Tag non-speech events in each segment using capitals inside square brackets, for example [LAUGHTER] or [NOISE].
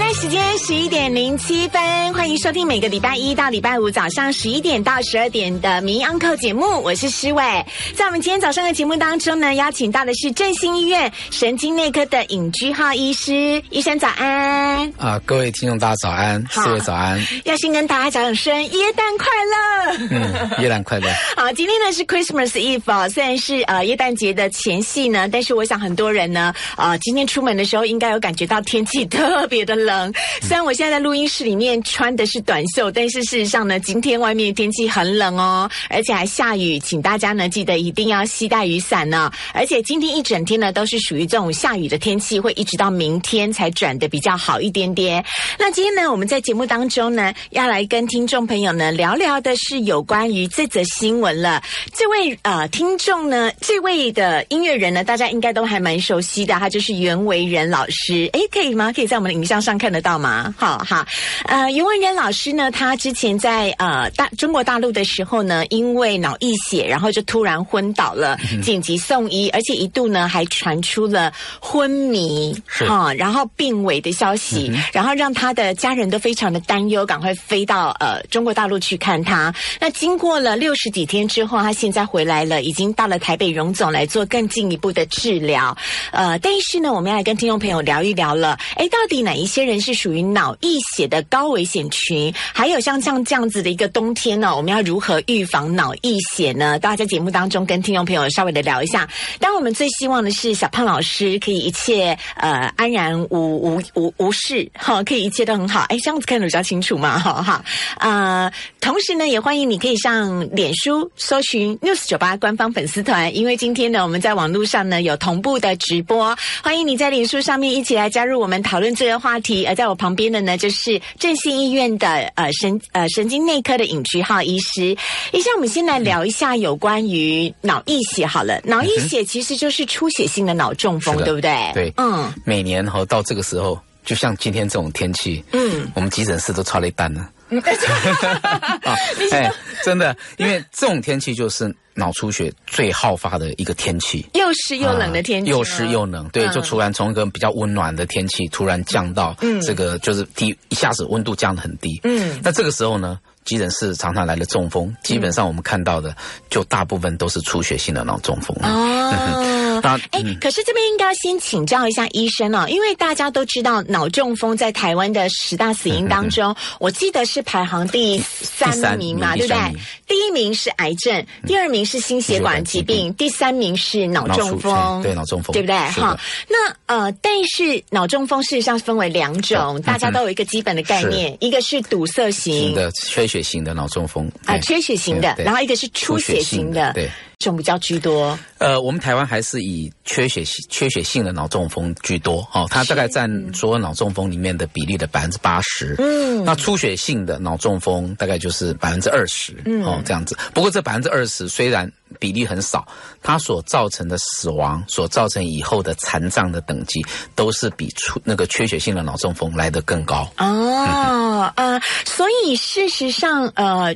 quieres? 台时间十一点零七分，欢迎收听每个礼拜一到礼拜五早上十一点到十二点的《民 Uncle》节目，我是诗伟。在我们今天早上的节目当中呢，邀请到的是振兴医院神经内科的尹居浩医师，医生早安。啊，各位听众大家早安，好四位早安，要先跟大家讲声耶诞快乐。嗯，耶诞快乐。[LAUGHS] 好，今天呢是 Christmas Eve 哦，虽然是呃耶诞节的前夕呢，但是我想很多人呢，呃，今天出门的时候应该有感觉到天气特别的冷。虽然我现在在录音室里面穿的是短袖，但是事实上呢，今天外面天气很冷哦，而且还下雨，请大家呢记得一定要携带雨伞呢。而且今天一整天呢都是属于这种下雨的天气，会一直到明天才转的比较好一点点。那今天呢，我们在节目当中呢，要来跟听众朋友呢聊聊的是有关于这则新闻了。这位呃听众呢，这位的音乐人呢，大家应该都还蛮熟悉的，他就是袁惟仁老师。诶，可以吗？可以在我们的影像上看得到吗？好好，呃，袁文仁老师呢，他之前在呃大中国大陆的时候呢，因为脑溢血，然后就突然昏倒了，紧急送医，而且一度呢还传出了昏迷是哈、然后病危的消息，然后让他的家人都非常的担忧，赶快飞到呃中国大陆去看他。那经过了六十几天之后，他现在回来了，已经到了台北荣总来做更进一步的治疗。呃，但是呢，我们要来跟听众朋友聊一聊了，哎，到底哪一些人是属于脑溢血的高危险群？还有像像这样子的一个冬天呢，我们要如何预防脑溢血呢？大家在节目当中跟听众朋友稍微的聊一下。当，我们最希望的是小胖老师可以一切呃安然无无无无事，哈，可以一切都很好。哎，这样子看得比较清楚嘛，哈哈。呃，同时呢，也欢迎你可以上脸书搜寻 News 九八官方粉丝团，因为今天呢，我们在网络上呢有同步的直播，欢迎你在脸书上面一起来加入我们讨论这个话题。而在我旁边的呢，就是振兴医院的呃神呃神经内科的尹菊浩医师。医生，我们先来聊一下有关于脑溢血好了。脑溢血其实就是出血性的脑中风，对不对？对嗯每年哈到这个时候，就像今天这种天气，嗯，我们急诊室都超了一半了。啊，[LAUGHS] 哎，真的，因为这种天气就是脑出血最好发的一个天气。又湿又冷的天气、啊又湿又冷，对，嗯就突然从一个比较温暖的天气，突然降到嗯这个就是低，一下子温度降得很低。嗯那这个时候呢，急诊室常常来了中风，基本上我们看到的就大部分都是出血性的脑中风。哦，[LAUGHS] 那哎、嗯。可是这边应该先请教一下医生哦，因为大家都知道脑中风在台湾的十大死因当中，我记得是排行第三名嘛，对不对？第？第一名是癌症，第二名是心血管疾病，第三名是脑中风对脑中风对不对？哈，那呃，但是脑中风事实上分为两种，嗯大家都有一个基本的概念，一个是堵塞型。型的缺血型的脑中风啊、对。缺血型的，然后一个是出血型的，对。这种比较居多。呃，我们台湾还是以缺血性缺血性的脑中风居多哦，它大概占所有脑中风里面的比例的百分之八十。嗯那出血性的脑中风大概就是百分之二十，嗯哦，这样子。不过这百分之二十虽然比例很少，它所造成的死亡、所造成以后的残障的等级，都是比出那个缺血性的脑中风来得更高。哦，呃，所以事实上，呃，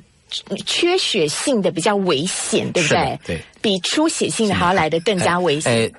缺血性的比较危险，对不对？对，比出血性的还要来得更加危险。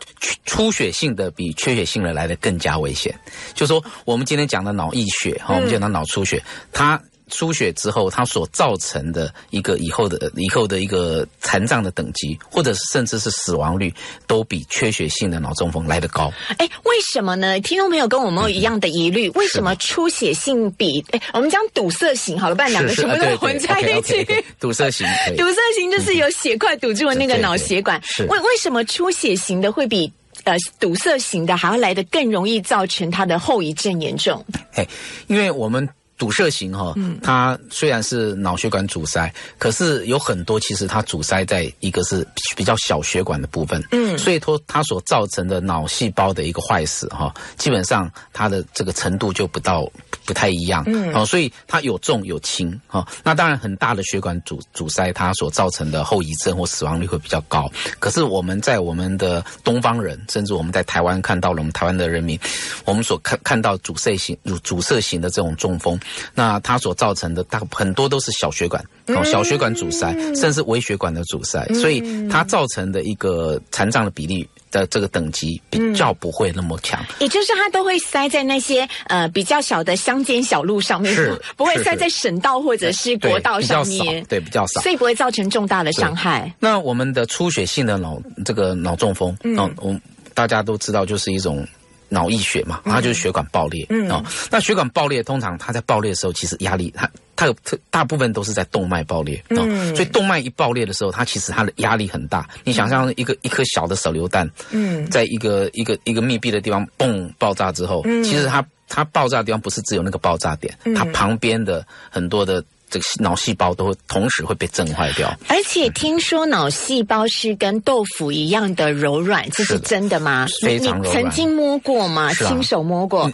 出血性的比缺血性的来的更加危险。就说我们今天讲的脑溢血，哈、我们讲的脑出血，它出血之后，它所造成的一个以后的以后的一个残障的等级，或者是甚至是死亡率，都比缺血性的脑中风来得高。哎，为什么呢？听众朋友跟我们有一样的疑虑，为什么出血性比哎，我们讲堵塞型好了，不然两个全部都混在一起。[LAUGHS] 堵塞型堵塞型就是有血块堵住了那个脑血管。是为为什么出血型的会比呃堵塞型的还要来得更容易造成它的后遗症严重？嘿，因为我们堵塞型哈、嗯。它虽然是脑血管阻塞，可是有很多其实它阻塞在一个是比较小血管的部分，嗯。所以说它所造成的脑细胞的一个坏死哈、基本上它的这个程度就不到不太一样，嗯。哦，所以它有重有轻哈、那当然很大的血管阻阻塞，它所造成的后遗症或死亡率会比较高。可是我们在我们的东方人，甚至我们在台湾看到了我们台湾的人民，我们所看看到阻塞型、阻阻塞型的这种中风，那它所造成的大很多都是小血管哦，小血管阻塞，甚至微血管的阻塞，所以它造成的一个残障的比例。的这个等级比较不会那么强。也就是它都会塞在那些呃比较小的乡间小路上面，[LAUGHS] 不会塞在省道或者是国道上面，，对比较少。所以不会造成重大的伤害。那我们的出血性的脑这个脑中风，嗯，大家都知道，就是一种脑溢血嘛，它就是血管爆裂，嗯。哦，那血管爆裂通常它在爆裂的时候，其实压力它它有特大部分都是在动脉爆裂，哦，所以动脉一爆裂的时候，它其实它的压力很大。你想象一个一颗小的手榴弹，嗯，在一个一个一个密闭的地方嘣爆炸之后，其实它它爆炸的地方不是只有那个爆炸点，它旁边的很多的。这个脑细胞都会同时会被震坏掉，而且听说脑细胞是跟豆腐一样的柔软，这是真的吗？你非常柔软曾经摸过吗？亲手摸过，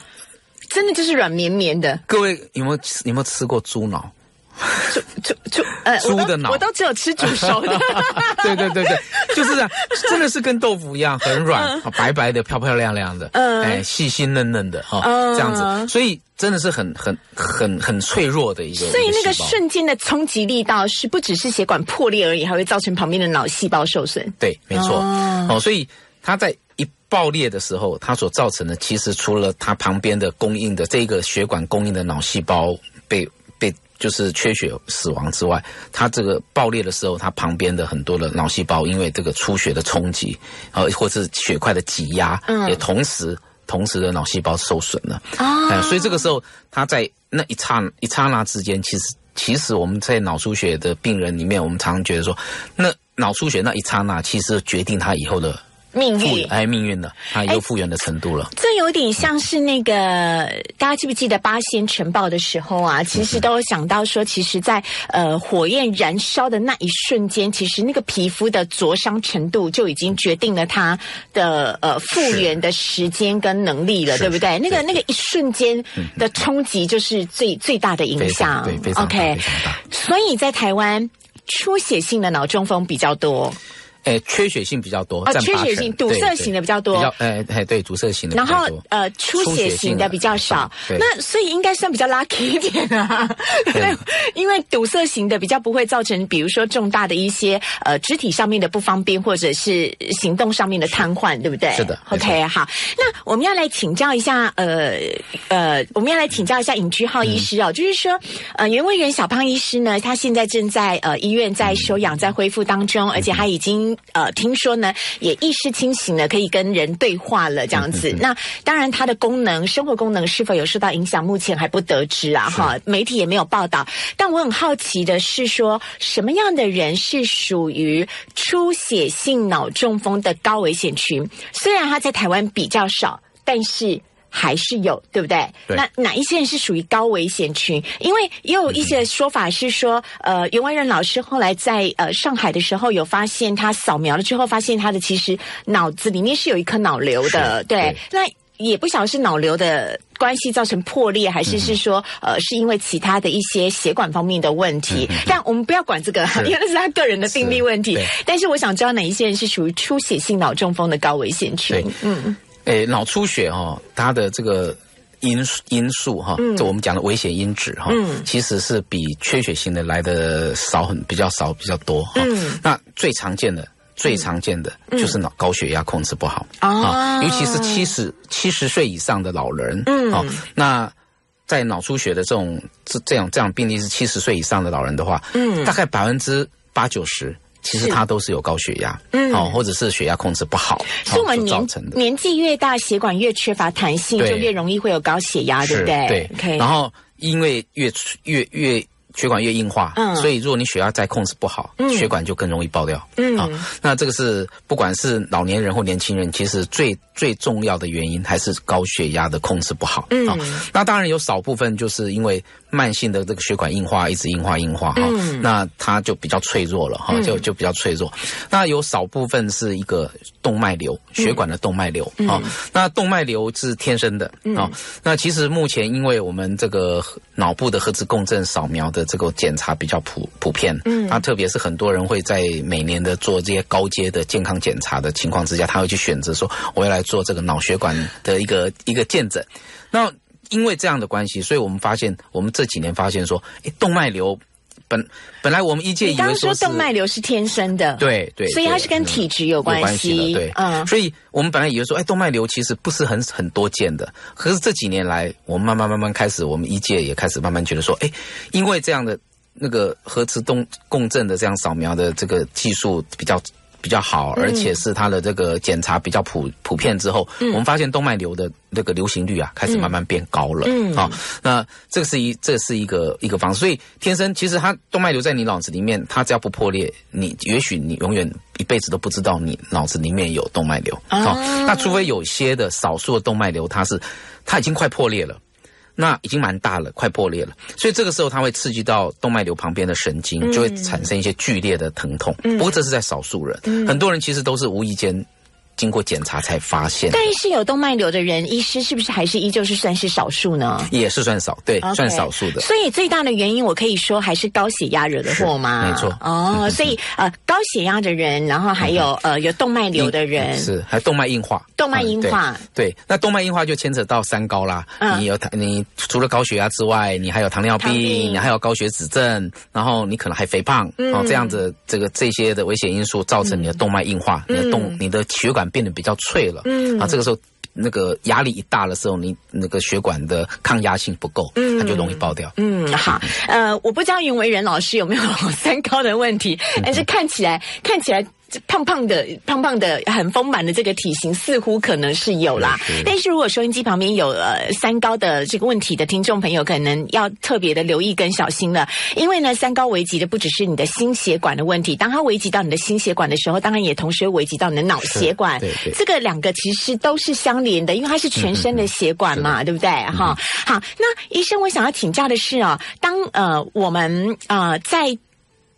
真的就是软绵绵的。各位有没有吃有没有吃过猪脑？猪猪呃，猪的脑我都只有吃煮熟的。[LAUGHS] 对对对对，就是这样，真的是跟豆腐一样，很软，啊白白的，漂漂亮亮的，嗯哎，细细嫩嫩的哈，嗯这样子，所以真的是很很很很脆弱的一个，所以那个瞬间的冲击力道是不只是血管破裂而已，还会造成旁边的脑细胞受损。对，没错，哦哦，所以它在一爆裂的时候，它所造成的，其实除了它旁边的供应的这个血管供应的脑细胞被被就是缺血死亡之外，它这个爆裂的时候，它旁边的很多的脑细胞因为这个出血的冲击，呃，或是血块的挤压，嗯也同时同时的脑细胞受损了。所以这个时候，他在那一刹一刹那之间，其实其实我们在脑出血的病人里面，我们常常觉得说，那脑出血那一刹那，其实决定他以后的命运哎，命运了，它又复原的程度了。这有点像是那个，大家记不记得八仙城堡的时候啊？其实都有想到说，其实在，呃火焰燃烧的那一瞬间，其实那个皮肤的灼伤程度就已经决定了它的呃复原的时间跟能力了，对不对？那个那个一瞬间的冲击就是最最大的影响。对非常 OK，非常所以在台湾出血性的脑中风比较多。哎，缺血性比较多，哦占八成缺血性堵塞型的比较多。比较哎哎对，堵塞型的然后比较多。呃，出血型的比较少，那所以应该算比较 lucky 一点啊。对，[LAUGHS] 因为堵塞型的比较不会造成，比如说重大的一些呃肢体上面的不方便，或者是行动上面的瘫痪，对不对？是的 OK，好，那我们要来请教一下，呃呃，我们要来请教一下尹居浩医师哦，就是说，呃，袁惟仁小胖医师呢，他现在正在呃医院在休养，在恢复当中，而且他已经呃听说呢也意识清醒了，可以跟人对话了，这样子。那当然，它的功能、生活功能是否有受到影响，目前还不得知啊，哈，媒体也没有报道。但我很好奇的是说，什么样的人是属于出血性脑中风的高危险群？虽然它在台湾比较少，但是。还是有，对不对？对那哪一些人是属于高危险群？因为也有一些说法是说，呃，袁惟仁老师后来在呃上海的时候有发现，他扫描了之后，发现他的其实脑子里面是有一颗脑瘤的，是对对。那也不晓得是脑瘤的关系造成破裂，还是是说、呃是因为其他的一些血管方面的问题。但我们不要管这个，因为那是他个人的病例问题是。但是我想知道哪一些人是属于出血性脑中风的高危险群？嗯，诶，脑出血哈、哦，它的这个因素因素哈，就我们讲的危险因子哈，嗯。其实是比缺血性的来的少很比较少比较多哈。嗯。那最常见的。最常见的就是脑高血压控制不好啊。尤其是七十七十岁以上的老人，嗯。哦，那在脑出血的这种这这样这样病例是七十岁以上的老人的话，嗯。大概百分之八九十，其实是。他都是有高血压，嗯。哦，或者是血压控制不好，所以我们年。年纪越大，血管越缺乏弹性，就越容易会有高血压，对不对？对。然后因为越越越血管越硬化，嗯。所以如果你血压再控制不好，嗯。血管就更容易爆掉。嗯。啊，那这个是不管是老年人或年轻人，其实最最重要的原因还是高血压的控制不好。嗯。啊，那当然有少部分就是因为慢性的这个血管硬化，一直硬化硬化哈、嗯。那它就比较脆弱了哈、嗯。就就比较脆弱。那有少部分是一个动脉瘤，血管的动脉瘤啊、嗯那动脉瘤是天生的啊、那其实目前因为我们这个脑部的核磁共振扫描的这个检查比较普普遍，嗯那特别是很多人会在每年的做这些高阶的健康检查的情况之下，他会去选择说我要来做这个脑血管的一个一个见诊。那因为这样的关系，所以我们发现，我们这几年发现说，诶动脉瘤本本来我们一届以你刚刚说动脉瘤是天生的，，对对，所以它是跟体质有有关系的，对，嗯，所以我们本来以为说，哎，动脉瘤其实不是很很多见的，可是这几年来，我们慢慢慢慢开始，我们一届也开始慢慢觉得说，哎，因为这样的那个核磁动共振的这样扫描的这个技术比较。比较好，嗯而且是它的这个检查比较普普遍之后，我们发现动脉瘤的那个流行率啊，开始慢慢变高了。嗯好、那这个是一这是一个一个方式，所以天生其实它动脉瘤在你脑子里面，它只要不破裂，你也许你永远一辈子都不知道你脑子里面有动脉瘤。好、啊那除非有些的少数的动脉瘤，它是它已经快破裂了。那已经蛮大了，快破裂了，所以这个时候它会刺激到动脉瘤旁边的神经，就会产生一些剧烈的疼痛。不过这是在少数人，很多人其实都是无意间经过检查才发现，但是有动脉瘤的人，医师是不是还是依旧是算是少数呢？也是算少，对算少数的。所以最大的原因，我可以说还是高血压惹的祸吗？没错哦，所以呃，高血压的人，然后还有呃有动脉瘤的人，是还有动脉硬化，动脉硬化。嗯对对，那动脉硬化就牵扯到三高啦。嗯。你有糖，你除了高血压之外，你还有糖尿病，你还有高血脂症，然后你可能还肥胖，嗯。哦，这样子这个这些的危险因素造成你的动脉硬化，你的嗯。动你的血管变得比较脆了，嗯，啊，这个时候。那个压力一大的时候，你那个血管的抗压性不够，它就容易爆掉。嗯，好，呃，我不知道云维仁老师有没有 [LAUGHS] 三高的问题，嗯但是看起来看起来。胖胖的、胖胖的、很丰满的这个体型，似乎可能是有啦。但是如果收音机旁边有呃三高的这个问题的听众朋友，可能要特别的留意跟小心了，因为呢，三高危及的不只是你的心血管的问题，当它危及到你的心血管的时候，当然也同时危及到你的脑血管。对对这个两个其实都是相连的，因为它是全身的血管嘛，对不对？哈，好，那医生，我想要请教的是啊，当呃我们呃在。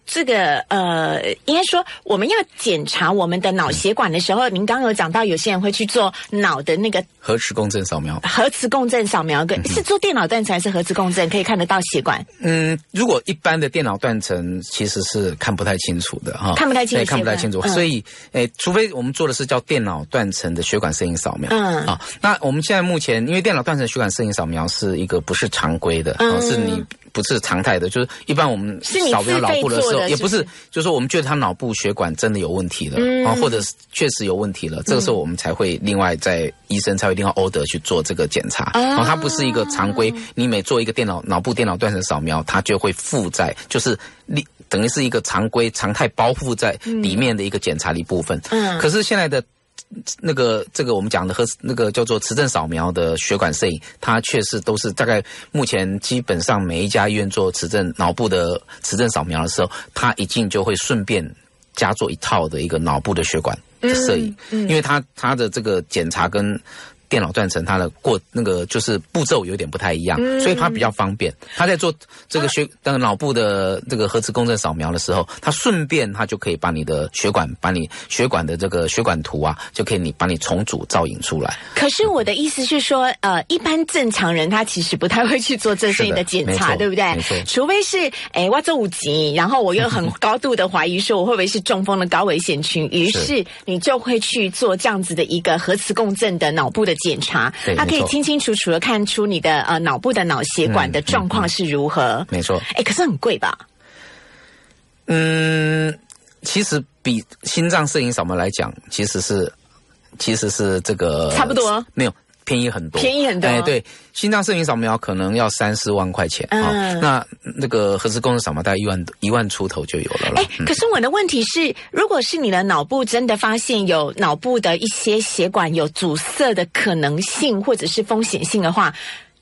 这个呃，应该说我们要检查我们的脑血管的时候，您刚刚有讲到，有些人会去做脑的那个核磁共振扫描，核磁共振扫描，跟是做电脑断层还是核磁共振？可以看得到血管？嗯，如果一般的电脑断层其实是看不太清楚的哈，看不太清楚看不太清楚，嗯。所以诶，除非我们做的是叫电脑断层的血管摄影扫描，嗯。啊，那我们现在目前因为电脑断层血管摄影扫描是一个不是常规的，嗯。啊，是你不是常态的，就是一般我们扫描脑部的时候，也不是就是说我们觉得他脑部血管真的有问题了，嗯。啊，或者是确实有问题了，这个时候我们才会另外在医生才会另外 order 去做这个检查，哦然后它不是一个常规，你每做一个电脑脑部电脑断层扫描，它就会附在，就是你等于是一个常规常态包覆在里面的一个检查的一部分。嗯。可是现在的。那个这个我们讲的和那个叫做磁振扫描的血管摄影，它确实都是大概目前基本上每一家医院做磁振脑部的磁振扫描的时候，它一进就会顺便加做一套的一个脑部的血管的摄影，因为它它的这个检查跟电脑断层它的过那个就是步骤有点不太一样，所以它比较方便。他在做这个血那个脑部的这个核磁共振扫描的时候，它顺便它就可以把你的血管，把你血管的这个血管图啊，就可以你把你重组造影出来。可是我的意思是说，呃，一般正常人他其实不太会去做这类的检查，的对不对？除非是，哎，我这五级，然后我又很高度的怀疑说我会不会是中风的高危险群，于是 [LAUGHS] 你就会去做这样子的一个核磁共振的脑部的检查，对它可以清清楚楚的看出你的呃脑部的脑血管的状况是如何。没错，哎，可是很贵吧？嗯，其实比心脏摄影扫描来讲，其实是其实是这个差不多没有。便宜很多，便宜很多。哎，对，心脏摄影扫描可能要三四万块钱啊、嗯那那个核磁共振扫描大概一万一万出头就有了了。哎，可是我的问题是，如果是你的脑部真的发现有脑部的一些血管有阻塞的可能性或者是风险性的话。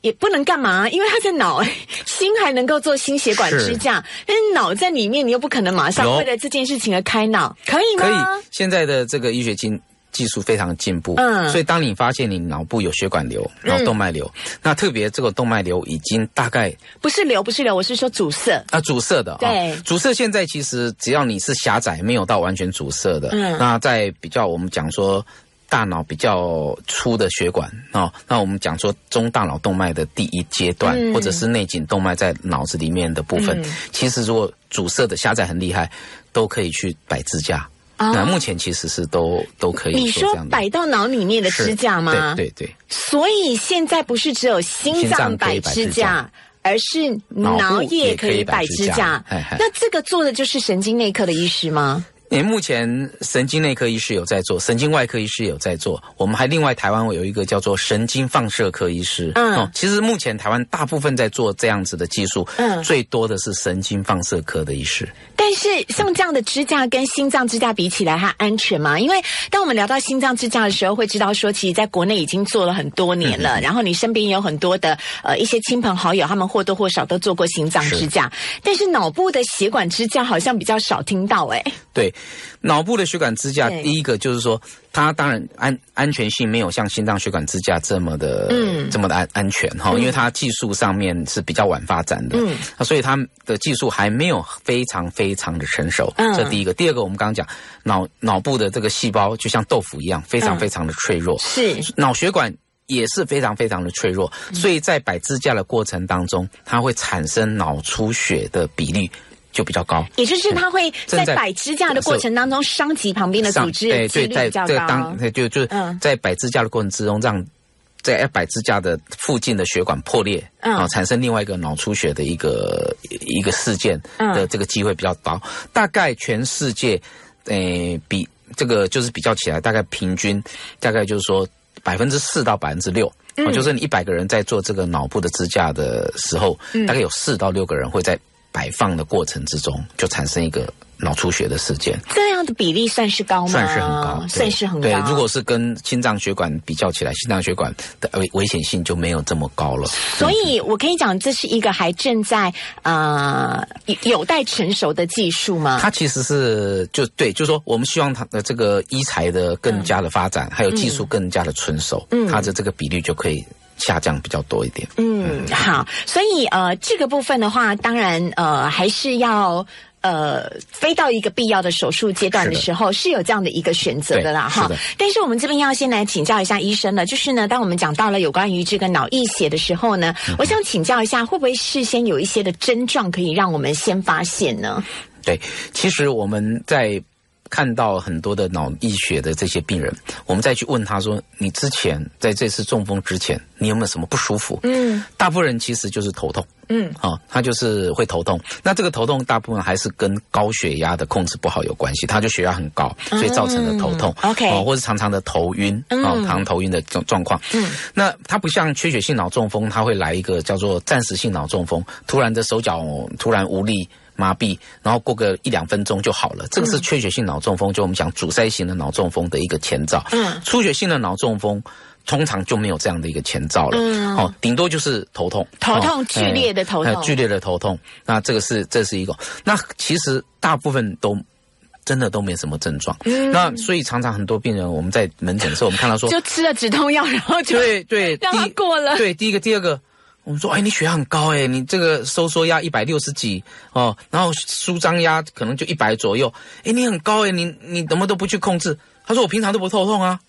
也不能干嘛，因为他在脑，[LAUGHS] 心还能够做心血管支架，但是脑在里面，你又不可能马上为了这件事情而开脑，可以吗？可以，现在的这个医学技技术非常进步，嗯。所以当你发现你脑部有血管瘤，然后动脉瘤，那特别这个动脉瘤已经大概不是瘤，不是瘤，我是说阻塞。啊，阻塞的，对。啊。阻塞现在其实只要你是狭窄，没有到完全阻塞的，嗯。那在比较我们讲说大脑比较粗的血管哦，那我们讲说中大脑动脉的第一阶段，嗯。或者是内颈动脉在脑子里面的部分，嗯。其实如果阻塞的狭窄很厉害，都可以去摆支架。哦那目前其实是都都可以你说摆到脑里面的支架吗？对对对，所以现在不是只有心脏摆支架，而是脑也可以摆支架。那这个做的就是神经内科的医师吗？你目前神经内科医师有在做，神经外科医师有在做，我们还另外台湾有一个叫做神经放射科医师。嗯，其实目前台湾大部分在做这样子的技术，嗯，最多的是神经放射科的医师。但是像这样的支架跟心脏支架比起来，它安全吗？因为当我们聊到心脏支架的时候，会知道说，其实在国内已经做了很多年了，然后你身边也有很多的呃一些亲朋好友，他们或多或少都做过心脏支架，但是脑部的血管支架好像比较少听到，哎，对。脑部的血管支架，第一个就是说，它当然安安全性没有像心脏血管支架这么的，嗯，这么的安安全哈，因为它技术上面是比较晚发展的，嗯，所以它的技术还没有非常非常的成熟，嗯，这第一个。第二个，我们刚刚讲脑脑部的这个细胞就像豆腐一样，非常非常的脆弱，是。脑血管也是非常非常的脆弱，所以在摆支架的过程当中，它会产生脑出血的比例。就比较高，也就是它会在摆支架的过程当中伤及旁边的组织，对对，在这个当就就在摆支架的过程之中，让在摆支架的附近的血管破裂，啊，产生另外一个脑出血的一个一个事件的这个机会比较高。大概全世界，诶，比这个就是比较起来，大概平均大概就是说百分之四到百分之六，啊，就是你一百个人在做这个脑部的支架的时候，大概有四到六个人会在。摆放的过程之中，就产生一个脑出血的事件。这样的比例算是高吗？算是很高，算是很高。对，如果是跟心脏血管比较起来，心脏血管的危危险性就没有这么高了。所以我可以讲，这是一个还正在呃有待成熟的技术吗？它其实是就对，就是说，我们希望它的这个医材的更加的发展，还有技术更加的成熟，嗯，它的这个比例就可以。下降比较多一点。嗯，好，所以呃，这个部分的话，当然呃，还是要呃，飞到一个必要的手术阶段的时候，是有这样的一个选择的啦，哈。但是我们这边要先来请教一下医生了，就是呢，当我们讲到了有关于这个脑溢血的时候呢，我想请教一下，会不会事先有一些的症状可以让我们先发现呢？对，其实我们在。看到很多的脑溢血的这些病人，我们再去问他说：“你之前在这次中风之前，你有没有什么不舒服？”嗯，大部分人其实就是头痛。嗯，啊，他就是会头痛。那这个头痛大部分还是跟高血压的控制不好有关系。他就血压很高，所以造成的头痛。OK，哦，或是常常的头晕，啊，常常头晕的状状况。嗯，那它不像缺血性脑中风，它会来一个叫做暂时性脑中风，突然的手脚突然无力。麻痹，然后过个一两分钟就好了。这个是缺血性脑中风，就我们讲阻塞型的脑中风的一个前兆。嗯，出血性的脑中风通常就没有这样的一个前兆了。嗯，哦，顶多就是头痛，头痛剧烈的头痛，剧烈的头痛。那这个是这是一个。那其实大部分都真的都没什么症状。嗯，那所以常常很多病人我们在门诊的时候，我们看到说就吃了止痛药，然后就对对，让他过了。对，第一个，第二个。我们说，哎，你血压很高哎，你这个收缩压一百六十几哦，然后舒张压可能就一百左右，哎，你很高哎，你你怎么都不去控制？他说我平常都不头痛啊，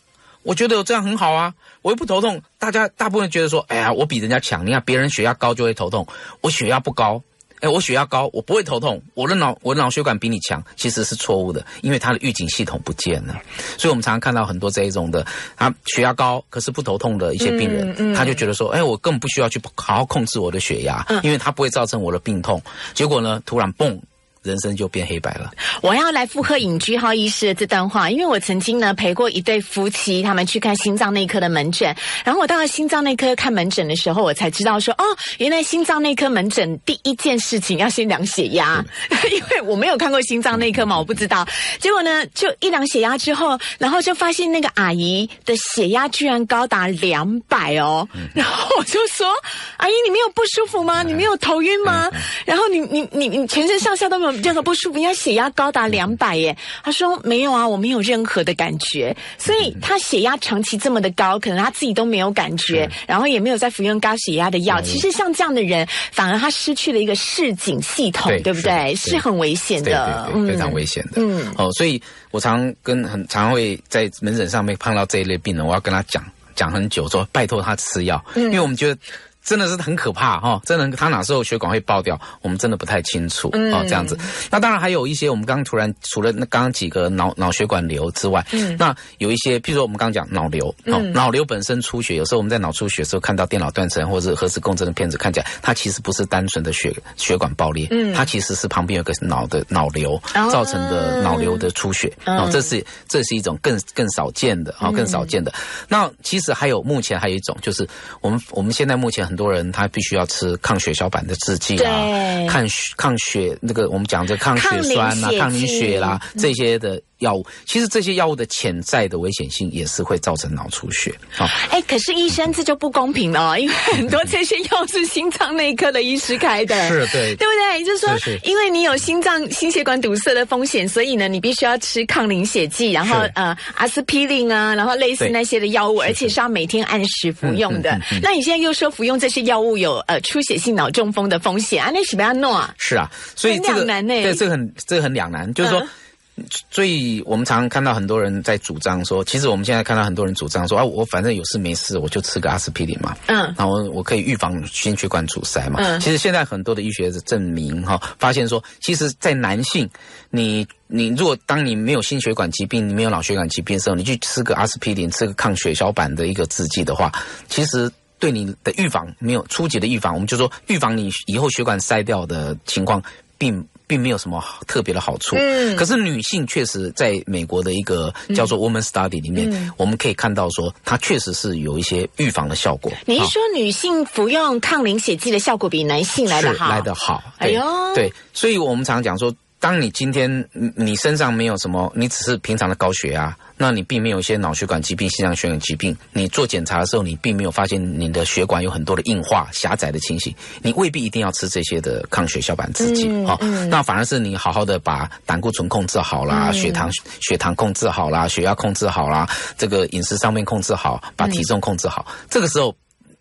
我觉得这样很好啊，我又不头痛。大家大部分觉得说，哎呀，我比人家强，你看别人血压高就会头痛，我血压不高。哎，我血压高，我不会头痛。我的脑，我的脑血管比你强，其实是错误的，因为它的预警系统不见了。所以我们常常看到很多这一种的，他血压高可是不头痛的一些病人，他就觉得说，哎，我根本不需要去好好控制我的血压，因为它不会造成我的病痛。结果呢，突然嘣。人生就变黑白了。我要来附和尹居浩医师的这段话，因为我曾经呢陪过一对夫妻，他们去看心脏内科的门诊。然后我到了心脏内科看门诊的时候，我才知道说，哦，原来心脏内科门诊第一件事情要先量血压，因为我没有看过心脏内科嘛，我不知道。结果呢，就一量血压之后，然后就发现那个阿姨的血压居然高达两百哦。然后我就说，阿姨，你没有不舒服吗？你没有头晕吗？然后你你你你全身上下都没有。任何不舒服，人家血压高达两百耶。他说没有啊，我没有任何的感觉。所以他血压长期这么的高，可能他自己都没有感觉，然后也没有在服用高血压的药。其实像这样的人，反而他失去了一个示警系统，对不对？是很危险的，非常危险的。嗯，哦，所以我常跟很常会在门诊上面碰到这一类病人，我要跟他讲讲很久，说拜托他吃药，因为我们觉得。真的是很可怕哈，真的，他哪时候血管会爆掉，我们真的不太清楚哦。这样子，那当然还有一些，我们刚刚突然除了那刚刚几个脑脑血管瘤之外，嗯，那有一些，譬如说我们刚刚讲脑瘤，哦，脑瘤本身出血，有时候我们在脑出血的时候看到电脑断层或者是核磁共振的片子，看起来它其实不是单纯的血血管爆裂，嗯，它其实是旁边有个脑的脑瘤造成的脑瘤的出血，哦，这是这是一种更更少见的啊，更少见的。那其实还有目前还有一种，就是我们我们现在目前。很多人他必须要吃抗血小板的制剂啊，抗抗血那个我们讲这抗血栓啊、抗凝血啦这些的。药物其实这些药物的潜在的危险性也是会造成脑出血啊！哎，可是医生这就不公平了，因为很多这些药是心脏内科的医师开的，[LAUGHS] 是对，对不对？就是说，因为你有心脏心血管堵塞的风险，所以呢，你必须要吃抗凝血剂，然后呃阿司匹林啊，然后类似那些的药物，而且是要每天按时服用的。那你现在又说服用这些药物有呃出血性脑中风的风险啊？那什么要弄啊？是啊，所以这个对这个很这个很两难，就是说。所以我们常常看到很多人在主张说，其实我们现在看到很多人主张说啊，我反正有事没事，我就吃个阿司匹林嘛，嗯，然后我可以预防心血管阻塞嘛。嗯，其实现在很多的医学的证明哈，发现说，其实，在男性，你你如果当你没有心血管疾病，你没有脑血管疾病的时候，你去吃个阿司匹林，吃个抗血小板的一个制剂的话，其实对你的预防没有初级的预防，我们就说预防你以后血管塞掉的情况，并。并没有什么特别的好处，嗯，可是女性确实在美国的一个叫做 Woman Study 里面，我们可以看到说，它确实是有一些预防的效果。你是说女性服用抗凝血剂的效果比男性来的好？来的好，哎呦，对，所以我们常讲说。当你今天你身上没有什么，你只是平常的高血压，那你并没有一些脑血管疾病、心脏血管疾病，你做检查的时候，你并没有发现你的血管有很多的硬化、狭窄的情形，你未必一定要吃这些的抗血小板制剂啊。那反而是你好好的把胆固醇控制好啦，血糖血糖控制好啦，血压控制好啦，这个饮食上面控制好，把体重控制好，这个时候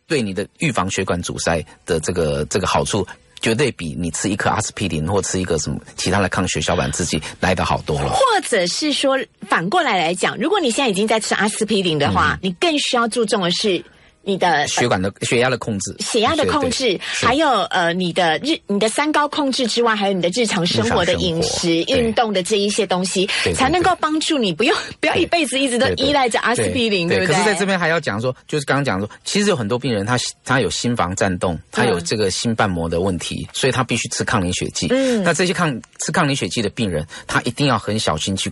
对你的预防血管阻塞的这个这个好处。绝对比你吃一颗阿司匹林或吃一个什么其他的抗血小板制剂来的好多了。或者是说反过来来讲，如果你现在已经在吃阿司匹林的话，你更需要注重的是。你的血管的血压的控制，血压的控制，还有呃你的日你的三高控制之外，还有你的日常生活的饮食、运动的这一些东西，才能够帮助你不用不要一辈子一直都依赖着阿司匹林，对不对？可是在这边还要讲说，就是刚刚讲说，其实有很多病人他他有心房颤动，他有这个心瓣膜的问题，所以他必须吃抗凝血剂。嗯，那这些抗吃抗凝血剂的病人，他一定要很小心去。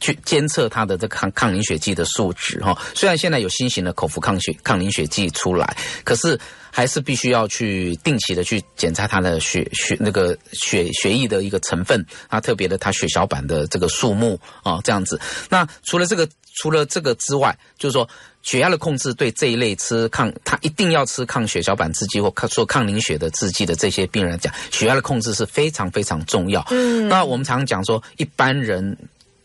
去监测他的这抗抗凝血剂的数值哈，虽然现在有新型的口服抗血抗凝血剂出来，可是还是必须要去定期的去检查他的血血那个血血液的一个成分啊，特别的它血小板的这个数目啊，这样子。那除了这个除了这个之外，就是说血压的控制对这一类吃抗他一定要吃抗血小板制剂或抗做抗凝血的制剂的这些病人来讲，血压的控制是非常非常重要。嗯，那我们常讲说一般人。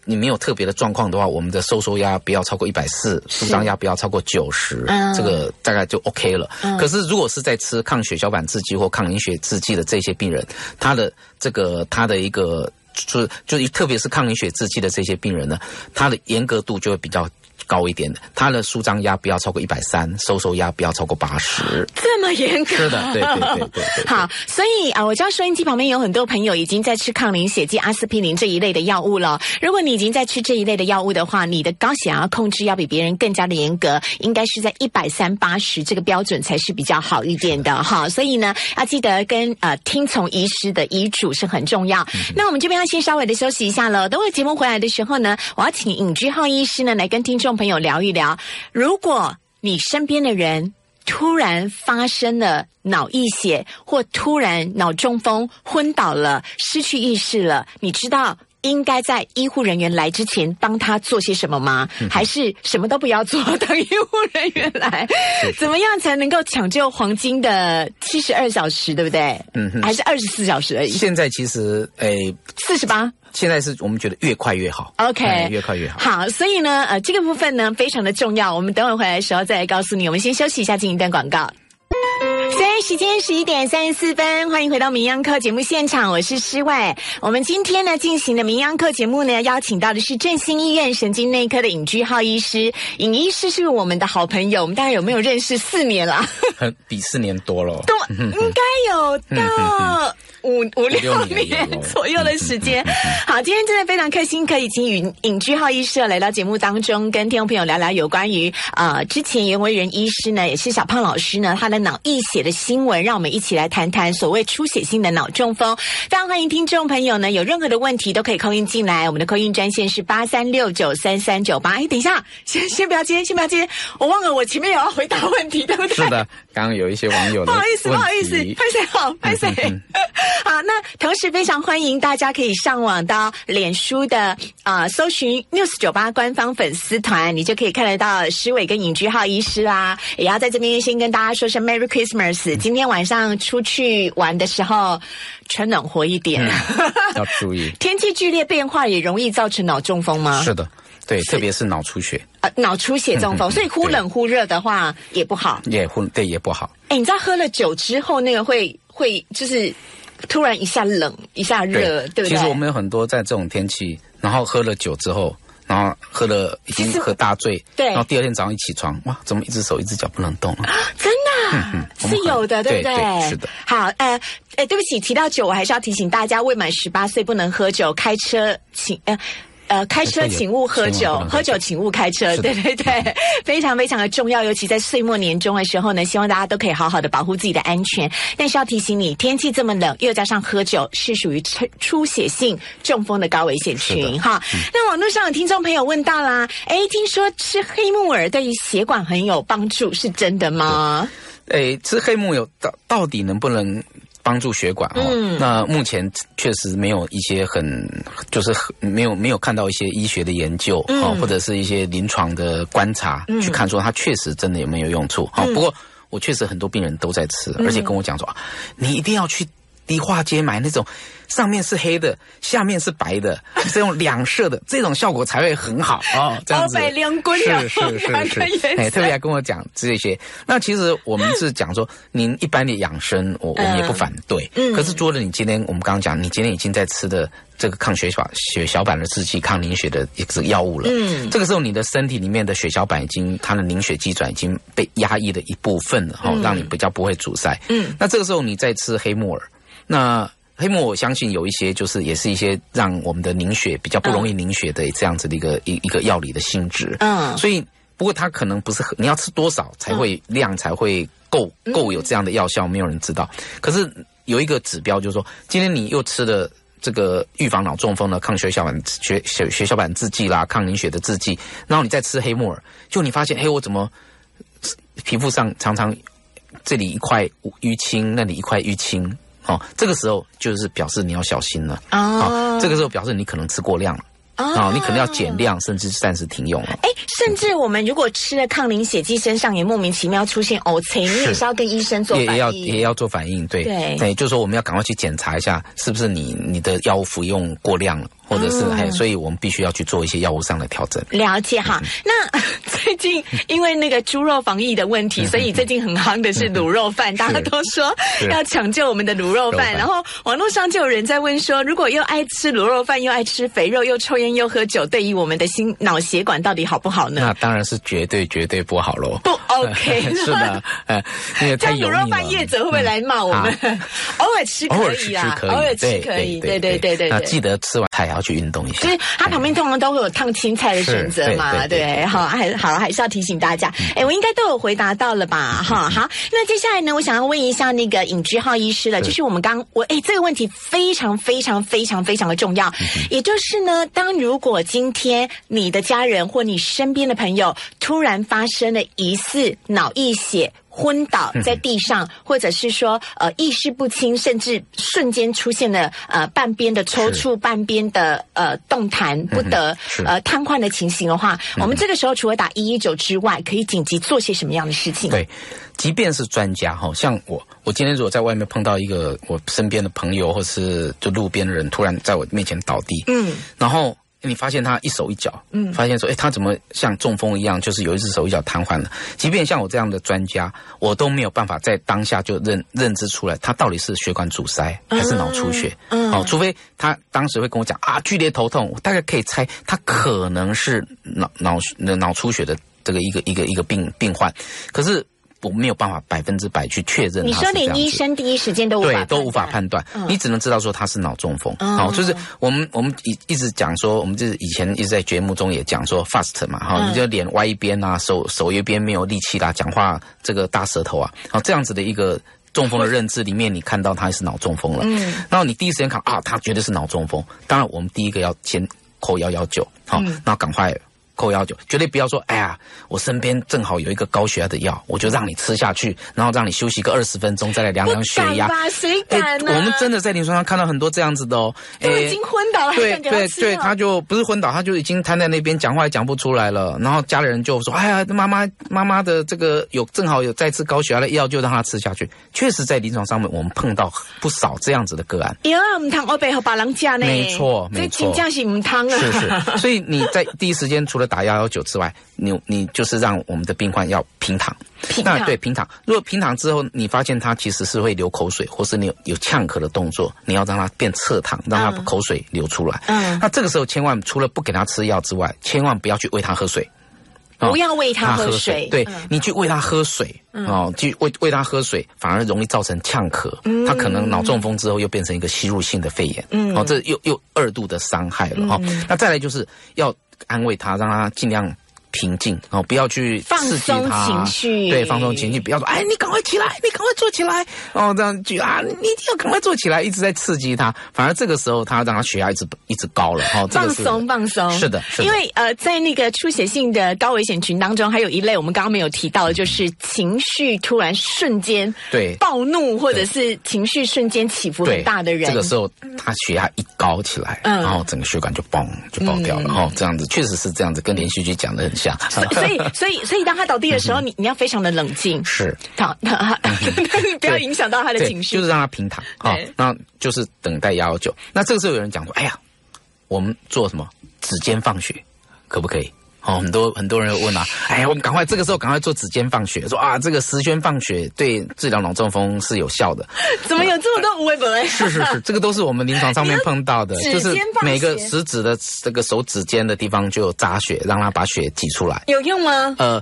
你没有特别的状况的话，我们的收缩压不要超过一百四，舒张压不要超过九十，这个大概就 OK 了。可是如果是在吃抗血小板制剂或抗凝血制剂的这些病人，他的这个他的一个就是就是特别是抗凝血制剂的这些病人呢，他的严格度就会比较。高一点的，它的舒张压不要超过一百三，收缩压不要超过八十，[LAUGHS] 这么严格？是的，对对对对对。好，所以啊，我知道收音机旁边有很多朋友已经在吃抗凝血剂阿司匹林这一类的药物了。如果你已经在吃这一类的药物的话，你的高血压控制要比别人更加的严格，应该是在一百三八十这个标准才是比较好一点的哈。所以呢，要记得跟呃听从医师的医嘱是很重要。那我们这边要先稍微的休息一下了。等会节目回来的时候呢，我要请尹居浩医师呢来跟听众。朋友聊一聊，如果你身边的人突然发生了脑溢血，或突然脑中风昏倒了、失去意识了，你知道应该在医护人员来之前帮他做些什么吗？还是什么都不要做，等医护人员来？怎么样才能够抢救黄金的七十二小时？对不对？嗯，还是二十四小时而已？现在其实诶，四十八。现在是我们觉得越快越好，OK，越快越好。好，所以呢，呃，这个部分呢非常的重要。我们等会回来的时候再来告诉你。我们先休息一下，进一段广告。现在时间十一点三十四分，欢迎回到《名央课》节目现场，我是诗伟。我们今天呢进行的《名央课》节目呢，邀请到的是振兴医院神经内科的尹居浩医师。尹医师是我们的好朋友，我们大概有没有认识四年了？比四年多了，[LAUGHS] 都应该有到。五五六年左右的时间，好，今天真的非常开心，可以请尹尹居浩医师来到节目当中，跟听众朋友聊聊有关于啊，之前袁维仁医师呢，也是小胖老师呢，他的脑溢血的新闻，让我们一起来谈谈所谓出血性的脑中风。非常欢迎听众朋友呢，有任何的问题都可以扣音进来，我们的扣音专线是八三六九三三九八。哎，等一下，先先不要接，先不要接，我忘了我前面有要回答问题，对不对？是的，刚刚有一些网友 [LAUGHS] 不好意思，不好意思，拍谁好，拍谁。[LAUGHS] 好，那同时非常欢迎大家可以上网到脸书的啊，搜寻 News 九八官方粉丝团，你就可以看得到施伟跟尹居浩医师啦。也要在这边先跟大家说声 Merry Christmas。今天晚上出去玩的时候穿暖和一点，[LAUGHS] 要注意。天气剧烈变化也容易造成脑中风吗？是的，对，特别是脑出血。呃，脑出血中风，所以忽冷忽热的话也不好。也忽对也不好。哎，你知道喝了酒之后那个会会就是。突然一下冷一下热，对不对？其实我们有很多在这种天气，然后喝了酒之后，然后喝了已经喝大醉，对，然后第二天早上一起床，哇，怎么一只手一只脚不能动了？真的，[LAUGHS] 是有的，对不对？是的。好，呃，哎，对不起，提到酒，我还是要提醒大家，未满十八岁不能喝酒，开车请呃。呃，开车请勿喝酒，喝酒请勿开车。对对对，[LAUGHS] 非常非常的重要，尤其在岁末年终的时候呢，希望大家都可以好好的保护自己的安全。但是要提醒你，天气这么冷，又加上喝酒，是属于出出血性中风的高危险群哈。那网络上有听众朋友问到啦，哎，听说吃黑木耳对于血管很有帮助，是真的吗？哎，吃黑木有到到底能不能？帮助血管哦，那目前确实没有一些很，就是没有没有看到一些医学的研究啊，或者是一些临床的观察去看说它确实真的有没有用处好。不过我确实很多病人都在吃，而且跟我讲说，你一定要去梨化街买那种。上面是黑的，下面是白的，[LAUGHS] 是用两色的，这种效果才会很好哦。[LAUGHS] 这样子是是是是，[LAUGHS] 哎，特别来跟我讲这些。那其实我们是讲说，您一般的养生，我我们也不反对。嗯。可是，除了你今天我们刚刚讲，你今天已经在吃的这个抗血小血小板的制剂、抗凝血的一个药物了。嗯。这个时候，你的身体里面的血小板已经它的凝血机转已经被压抑的一部分了，哈，让你比较不会阻塞。嗯。那这个时候，你再吃黑木耳，那。黑木我相信有一些就是也是一些让我们的凝血比较不容易凝血的这样子的一个一一个药理的性质。嗯，所以不过它可能不是你要吃多少才会量才会够够有这样的药效，没有人知道。可是有一个指标就是说，今天你又吃了这个预防脑中风的抗血小板血血血小板制剂啦，抗凝血的制剂，然后你再吃黑木耳，就你发现，哎，我怎么皮肤上常常这里一块淤青，那里一块淤青。哦，这个时候就是表示你要小心了。哦，这个时候表示你可能吃过量了。哦，你可能要减量，甚至暂时停用了。哎，甚至我们如果吃了抗凝血剂，身上也莫名其妙出现呕吐，你也是要跟医生做反应。也要也要做反应，对对，就是说我们要赶快去检查一下，是不是你你的药物服用过量了。或者是哎，所以我们必须要去做一些药物上的调整。了解哈。那 [LAUGHS] 最近因为那个猪肉防疫的问题，所以最近很夯的是卤肉饭，大家都说要抢救我们的卤肉饭。然后网络上就有人在问说，如果又爱吃卤肉饭，又爱吃肥肉，又抽烟又喝酒，对于我们的心脑血管到底好不好呢？那当然是绝对绝对不好喽。不 [LAUGHS] OK，是的，哎，太卤肉饭业者会不会来骂我们？[LAUGHS] 偶尔吃可以啊，偶尔吃可以，对对对对。那记得吃完菜要。去运动一下，所以它旁边通常都会有烫青菜的选择嘛，对，好，还好，还是要提醒大家，哎，我应该都有回答到了吧，哈，好，那接下来呢，我想要问一下那个尹居浩医师了，就是我们刚我哎，这个问题非常非常非常非常的重要，也就是呢，当如果今天你的家人或你身边的朋友突然发生了疑似脑溢血。昏倒在地上，或者是说呃意识不清，甚至瞬间出现了呃半边的抽搐、半边的呃动弹不得、呃瘫痪的情形的话，我们这个时候除了打一一九之外，可以紧急做些什么样的事情？对，即便是专家哈，像我，我今天如果在外面碰到一个我身边的朋友，或是就路边的人突然在我面前倒地，嗯，然后你发现他一手一脚，嗯，发现说，哎，他怎么像中风一样，就是有一只手一脚瘫痪了？即便像我这样的专家，我都没有办法在当下就认认知出来，他到底是血管阻塞还是脑出血。嗯，哦，除非他当时会跟我讲啊，剧烈头痛，我大概可以猜他可能是脑脑脑出血的这个一个一个一个病病患，可是。我没有办法百分之百去确认。你说连医生第一时间都无法对都无法判断，你只能知道说他是脑中风。好，就是我们我们一一直讲说，我们就是以前一直在节目中也讲说，fast 嘛，哈，你就脸歪一边啊，手手一边没有力气啦，讲话这个大舌头啊，好这样子的一个中风的认知里面，你看到他是脑中风了。嗯，然后你第一时间看啊，他绝对是脑中风。当然，我们第一个要先扣幺幺九，好，那赶快。扣幺九，绝对不要说，哎呀，我身边正好有一个高血压的药，我就让你吃下去，然后让你休息个二十分钟，再来量量血压。谁敢呢？我们真的在临床上看到很多这样子的哦，都已经昏倒了，对对对，他就不是昏倒，他就已经瘫在那边，讲话也讲不出来了。然后家里人就说，哎呀，妈妈妈妈的这个有正好有再次高血压的药，就让他吃下去。确实，在临床上面我们碰到不少这样子的个案。有啊，唔汤我背后把人家呢，没错没错，这真是唔汤啊。是是，所以你在第一时间除了打幺幺九之外，你你就是让我们的病患要平躺，那对平躺。如果平躺之后，你发现他其实是会流口水，或是你有有呛咳的动作，你要让他变侧躺，让他口水流出来。嗯，那这个时候千万除了不给他吃药之外，千万不要去喂他喝水，不要喂他喝水。对你去喂他喝水，哦，去喂喂他喝水，反而容易造成呛咳。他可能脑中风之后又变成一个吸入性的肺炎。嗯，哦，这又又二度的伤害了哦。那再来就是要。安慰他，让他尽量平静，哦，不要去刺激他，情绪。对，放松情绪，不要说，哎，你赶快起来，你赶快坐起来，哦，这样就啊，你一定要赶快坐起来，一直在刺激他，反而这个时候他让他血压一直一直高了，哈，放松放松，是的，因为呃，在那个出血性的高危险群当中，还有一类我们刚刚没有提到的，就是情绪突然瞬间对。暴怒，或者是情绪瞬间起伏很大的人，这个时候他血压一高起来，嗯，然后整个血管就嘣就爆掉了，哦，这样子确实是这样子，跟连续剧讲的很像，[LAUGHS] 所以。所以，所以当他倒地的时候，你你要非常的冷静，是，躺，[LAUGHS] [LAUGHS] 不要影响到他的情绪，就是让他平躺，好，那就是等待幺幺九。那这个时候有人讲说，哎呀，我们做什么？指尖放血，可不可以？哦，很多很多人问啊，哎呀，我们赶快这个时候赶快做指尖放血，说啊，这个十宣放血对治疗脑中风是有效的。怎么有这么多无微博？[LAUGHS] 是是是，这个都是我们临床上面碰到的，就是每个食指的这个手指尖的地方就有扎血，让他把血挤出来。有用吗？呃，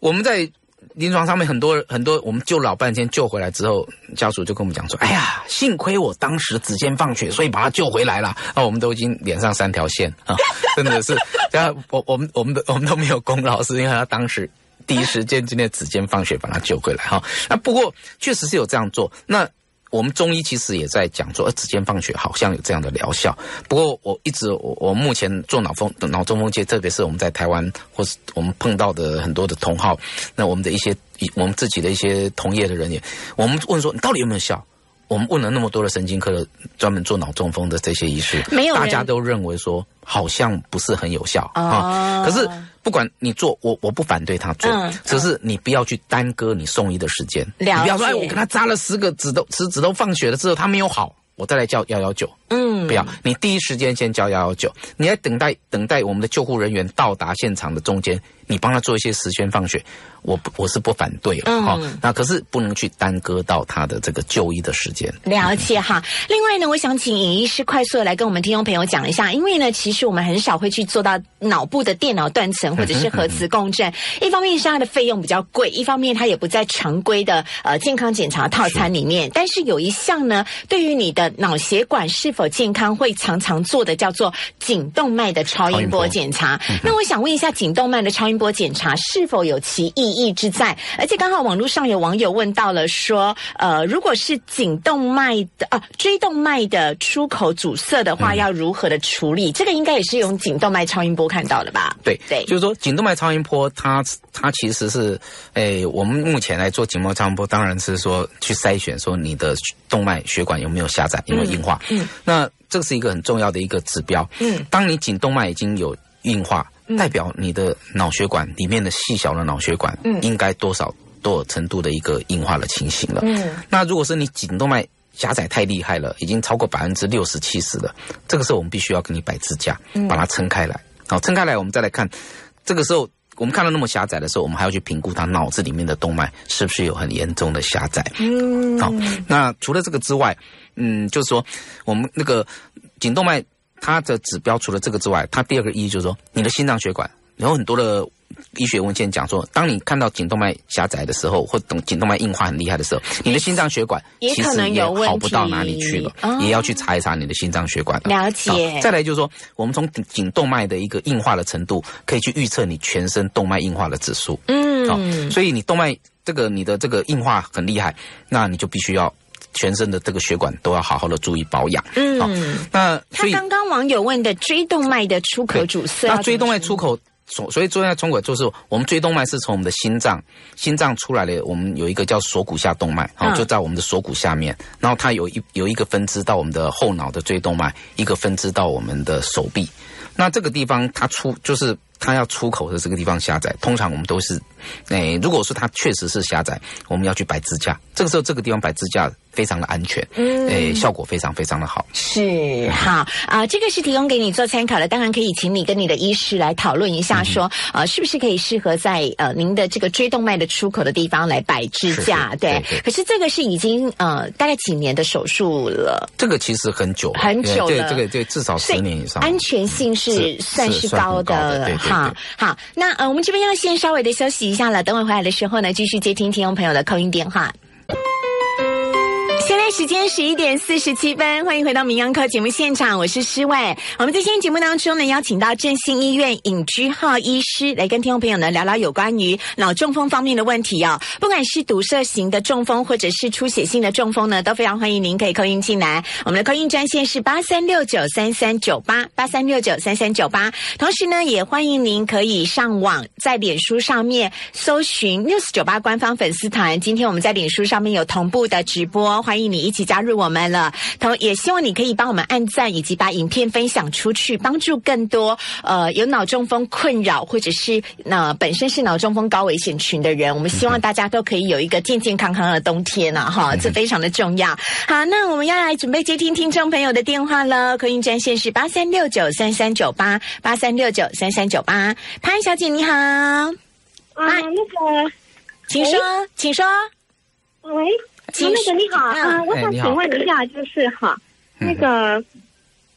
我们在。临床上面很多很多，我们救老半天救回来之后，家属就跟我们讲说：“哎呀，幸亏我当时指尖放血，所以把他救回来了。”啊，我们都已经脸上三条线啊，[LAUGHS] 真的是，这样我我们我们的我们都没有功劳，是因为他当时第一时间今天指尖放血把他救回来哈。啊不过确实是有这样做，那。我们中医其实也在讲说，呃，指尖放血好像有这样的疗效。不过我一直，我我目前做脑风脑中风界，特别是我们在台湾或是我们碰到的很多的同好，那我们的一些我们自己的一些同业的人也，我们问说，你到底有没有效？我们问了那么多的神经科的专门做脑中风的这些医师，没有，大家都认为说好像不是很有效啊。可是不管你做，我我不反对他做，只是你不要去耽搁你送医的时间。你不要说，哎，我给他扎了十个指头，十指头放血了之后，他没有好，我再来叫幺幺九。嗯，不要，你第一时间先叫幺幺九，你在等待等待我们的救护人员到达现场的中间，你帮他做一些时间放血。我不我是不反对了哈，那可是不能去耽搁到他的这个就医的时间。了解哈。另外呢，我想请尹医师快速的来跟我们听众朋友讲一下，因为呢，其实我们很少会去做到脑部的电脑断层或者是核磁共振。一方面是它的费用比较贵，一方面它也不在常规的呃健康检查套餐里面。但是有一项呢，对于你的脑血管是否健康会常常做的叫做颈动脉的超音波检查。那我想问一下，颈动脉的超音波检查是否有其意？义之在，而且刚好网络上有网友问到了，说，呃，如果是颈动脉的啊，椎动脉的出口阻塞的话，要如何的处理？这个应该也是用颈动脉超音波看到的吧？对对，就是说颈动脉超音波，它它其实是，诶，我们目前来做颈动脉超音波，当然是说去筛选说你的动脉血管有没有狭窄，有没有硬化。嗯，那这是一个很重要的一个指标。嗯，当你颈动脉已经有硬化。代表你的脑血管里面的细小的脑血管，嗯应该多少多少程度的一个硬化的情形了。嗯，那如果是你颈动脉狭窄太厉害了，已经超过百分之六十七十了。这个时候我们必须要给你摆支架，把它撑开来。好，撑开来，我们再来看。这个时候我们看到那么狭窄的时候，我们还要去评估他脑子里面的动脉是不是有很严重的狭窄。嗯，好。那除了这个之外，嗯，就是说我们那个颈动脉它的指标，除了这个之外，它第二个意义就是说你的心脏血管有很多的。医学文献讲说，当你看到颈动脉狭窄的时候，或等颈动脉硬化很厉害的时候，你的心脏血管其实也好不到哪里去了，也要去查一查你的心脏血管。了解。再来就是说，我们从颈动脉的一个硬化的程度，可以去预测你全身动脉硬化的指数。嗯。好，所以你动脉这个你的这个硬化很厉害，那你就必须要全身的这个血管都要好好的注意保养。嗯。那他刚刚网友问的椎动脉的出口阻塞，那椎动脉出口。所所以，椎动脉出口就是我们椎动脉是从我们的心脏，心脏出来的。我们有一个叫锁骨下动脉，然后就在我们的锁骨下面。然后它有一有一个分支到我们的后脑的椎动脉，一个分支到我们的手臂。那这个地方它出就是它要出口的这个地方狭窄，通常我们都是，哎，如果说它确实是狭窄，我们要去摆支架。这个时候这个地方摆支架。非常的安全，嗯，诶，效果非常非常的好。是好啊，这个是提供给你做参考的，当然可以请你跟你的医师来讨论一下，说啊，是不是可以适合在呃您的这个椎动脉的出口的地方来摆支架？对。可是这个是已经呃大概几年的手术了？这个其实很久很久了，这个对至少十年以上，安全性是算是高的。哈，好好，那呃我们这边要先稍微的休息一下了，等我回来的时候呢，继续接听听众朋友的扣音电话。时间十一点四十七分，欢迎回到《名央科》节目现场，我是诗伟。我们在今天节目当中呢，邀请到振兴医院尹居浩医师来跟听众朋友呢聊聊有关于脑中风方面的问题哦。不管是堵塞型的中风，或者是出血性的中风呢，都非常欢迎您可以扣音进来。我们的扣音专线是八三六九三三九八八三六九三三九八。同时呢，也欢迎您可以上网在脸书上面搜寻 news 九八。官方粉丝团。今天我们在脸书上面有同步的直播，欢迎。欢迎你一起加入我们了，同也希望你可以帮我们按赞，以及把影片分享出去，帮助更多呃有脑中风困扰或者是那本身是脑中风高危险群的人。我们希望大家都可以有一个健健康康的冬天呢，哈，这非常的重要。好，那我们要来准备接听听众朋友的电话了，可以专线是八三六九三三九八八三六九三三九八，潘小姐你好，啊，那个，请说，请说，喂。那个你好啊，我想请问一下，就是哈，那个，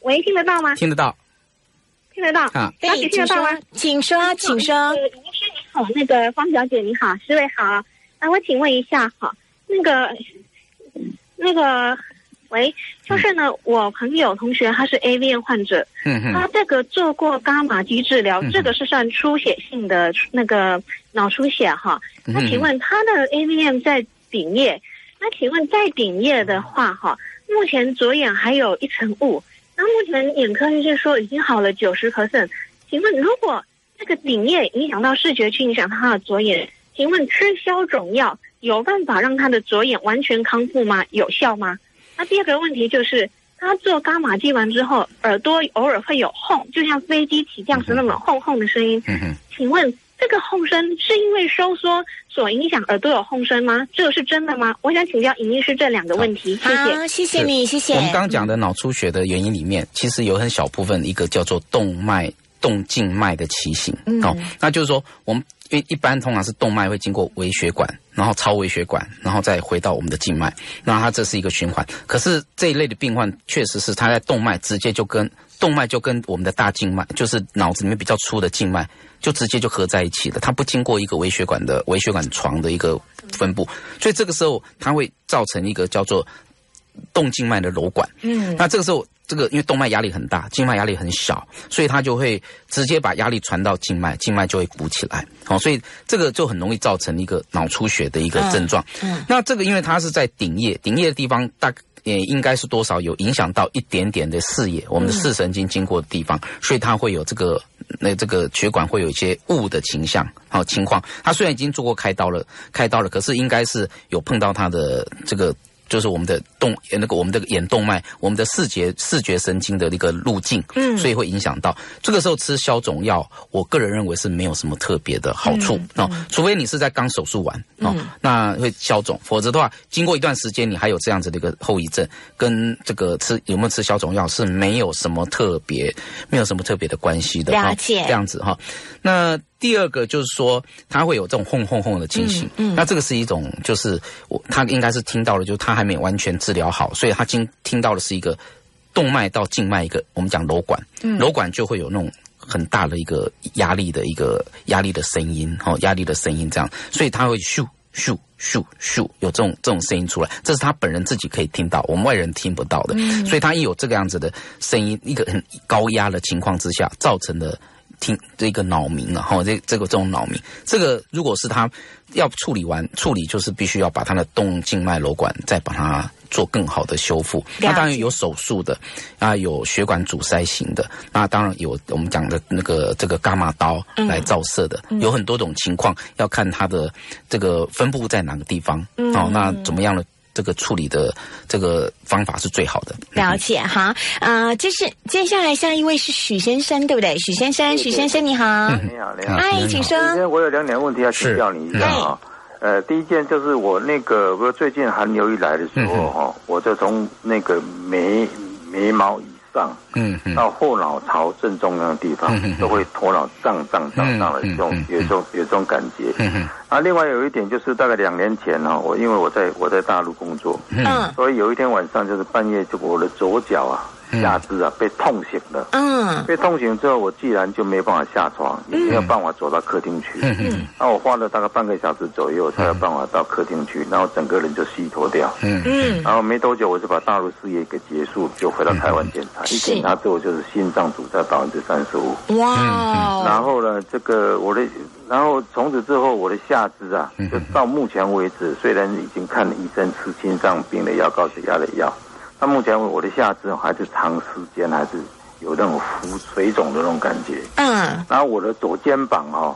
喂，听得到吗？听得到，听得到。啊，小姐听得到吗？请说，请说。医师你好，那个方小姐你好，十位好，啊，我请问一下哈，那个，那个，喂，就是呢，我朋友同学他是 AVN 患者，嗯嗯，他这个做过伽马基治疗，这个是算出血性的那个脑出血哈，那请问他的 AVN 在顶叶？那请问在顶叶的话，哈，目前左眼还有一层雾。那目前眼科医生说已经好了九十 percent。请问如果这个顶叶影响到视觉，去影响他的左眼，请问吃消肿药有办法让他的左眼完全康复吗？有效吗？那第二个问题就是他做伽马剂完之后，耳朵偶尔会有轰，就像飞机起降时那种轰轰的声音。请问？这个后声是因为收缩所影响耳朵有后声吗？这个是真的吗？我想请教尹医师这两个问题。谢谢，谢谢你，谢谢。我们刚讲的脑出血的原因里面，其实有很小部分一个叫做动脉动静脉的畸形哦，那就是说我们因为一般通常是动脉会经过微血管，然后超微血管，然后再回到我们的静脉，那它这是一个循环。可是这一类的病患确实是他在动脉直接就跟动脉就跟我们的大静脉，就是脑子里面比较粗的静脉。就直接就合在一起了，它不经过一个微血管的微血管床的一个分布，所以这个时候它会造成一个叫做动静脉的瘘管。嗯，那这个时候这个因为动脉压力很大，静脉压力很小，所以它就会直接把压力传到静脉，静脉就会鼓起来。好，所以这个就很容易造成一个脑出血的一个症状。嗯，那这个因为它是在顶叶，顶叶的地方大。也应该是多少有影响到一点点的视野，我们的视神经经过的地方，所以它会有这个那这个血管会有一些雾的倾向好情况。他虽然已经做过开刀了，开刀了，可是应该是有碰到他的这个就是我们的动那个我们的眼动脉，我们的视觉视觉神经的那个路径，嗯所以会影响到。这个时候吃消肿药，我个人认为是没有什么特别的好处、哦，除非你是在刚手术完哦，那会消肿，否则的话，经过一段时间你还有这样子的一个后遗症，跟这个吃有没有吃消肿药是没有什么特别，没有什么特别的关系的。哦了解这样子哈。那第二个就是说，他会有这种轰轰轰的情形，嗯嗯。那这个是一种，就是我他应该是听到了，就是他还没有完全治疗好，所以他听听到的是一个动脉到静脉一个我们讲瘘管，嗯。瘘管就会有那种。很大的一个压力的一个压力的声音，哦，压力的声音这样，所以他会咻咻咻咻有这种这种声音出来，这是他本人自己可以听到，我们外人听不到的。所以他一有这个样子的声音，一个很高压的情况之下，造成的听这个脑鸣啊，哈，这这个这种脑鸣，这个如果是他要处理完处理，就是必须要把他的动静脉瘘管再把它做更好的修复。那当然有手术的，啊，有血管阻塞型的，那当然有我们讲的那个这个伽马刀来照射的，有很多种情况，要看它的这个分布在哪个地方。哦，那怎么样的这个处理的这个方法是最好的？了解哈，呃，这是接下来下一位是许先生，对不对？许先生，许先生你好，你好，你好。嗨，请说。今天我有两点问题要请教你一下啊。呃，第一件就是我那个，我最近寒流一来的时候哈，我就从那个眉眉毛以上嗯嗯。到后脑勺正中央的地方，都会头脑胀胀胀胀的这种有这种有这种感觉。啊，另外有一点就是大概两年前呢，我因为我在我在大陆工作，嗯。所以有一天晚上就是半夜，就我的左脚啊下肢啊被痛醒了。嗯。被痛醒之后，我既然就没办法下床，也没有办法走到客厅去。嗯。嗯。那我花了大概半个小时左右才有办法到客厅去，然后整个人就虚脱掉。嗯。嗯。然后没多久我就把大陆事业给结束，就回到台湾检查。一检查之后就是心脏阻塞百分之三十五。哇。哦，然后呢，这个我的，然后从此之后我的下肢啊，就到目前为止，虽然已经看了医生吃心脏病的药、高血压的药，到目前为止我的下肢还是长时间还是有那种浮水肿的那种感觉。嗯然后我的左肩膀哈、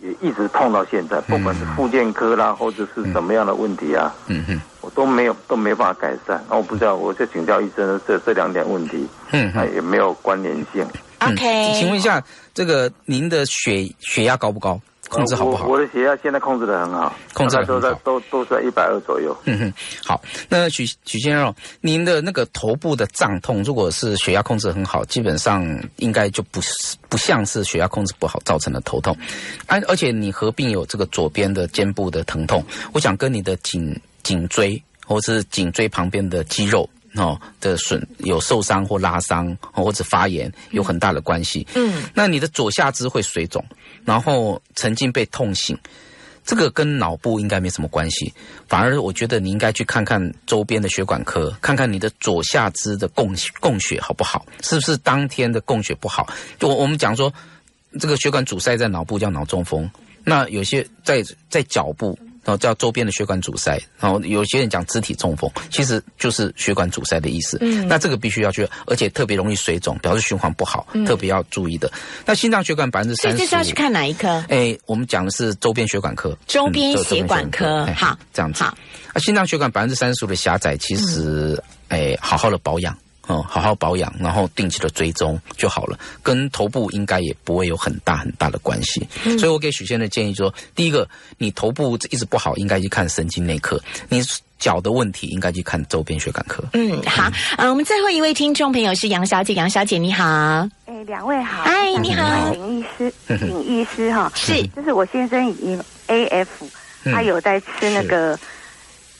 也一直痛到现在，不管是复健科啦，或者是什么样的问题啊，嗯嗯我都没有都没办法改善。那我不知道，我就请教医生这这两点问题，嗯那也没有关联性。嗯，OK，请问一下，这个您的血血压高不高？控制好不好我？我的血压现在控制的很好，控制得很好都在都都在一百二左右。嗯哼，好，那许许先生，您的那个头部的胀痛，如果是血压控制很好，基本上应该就不是不像是血压控制不好造成的头痛，而而且你合并有这个左边的肩部的疼痛，我想跟你的颈颈椎或是颈椎旁边的肌肉。哦的损有受伤或拉伤、哦、或者发炎有很大的关系。嗯，那你的左下肢会水肿，然后曾经被痛醒，这个跟脑部应该没什么关系，反而我觉得你应该去看看周边的血管科，看看你的左下肢的供供血好不好，是不是当天的供血不好？就我我们讲说，这个血管阻塞在脑部叫脑中风，那有些在在脚部。然后叫周边的血管阻塞，然后有些人讲肢体中风，其实就是血管阻塞的意思。嗯那这个必须要去，而且特别容易水肿，表示循环不好，特别要注意的。那心脏血管百分之三十，这是要去看哪一科？哎，我们讲的是周边血管科，周边嗯血管科哎好这样子。好，啊，心脏血管百分之三十五的狭窄，其实哎，好好的保养。哦，好好保养，然后定期的追踪就好了，跟头部应该也不会有很大很大的关系。所以我给许先生的建议说，第一个，你头部一直不好，应该去看神经内科；你脚的问题，应该去看周边血管科。嗯，好，呃，我们最后一位听众朋友是杨小姐，杨小姐你好，哎，两位好，嗨你好。尹医师，尹医师哈，是。就是我先生已经 AF，嗯。他有在吃那个，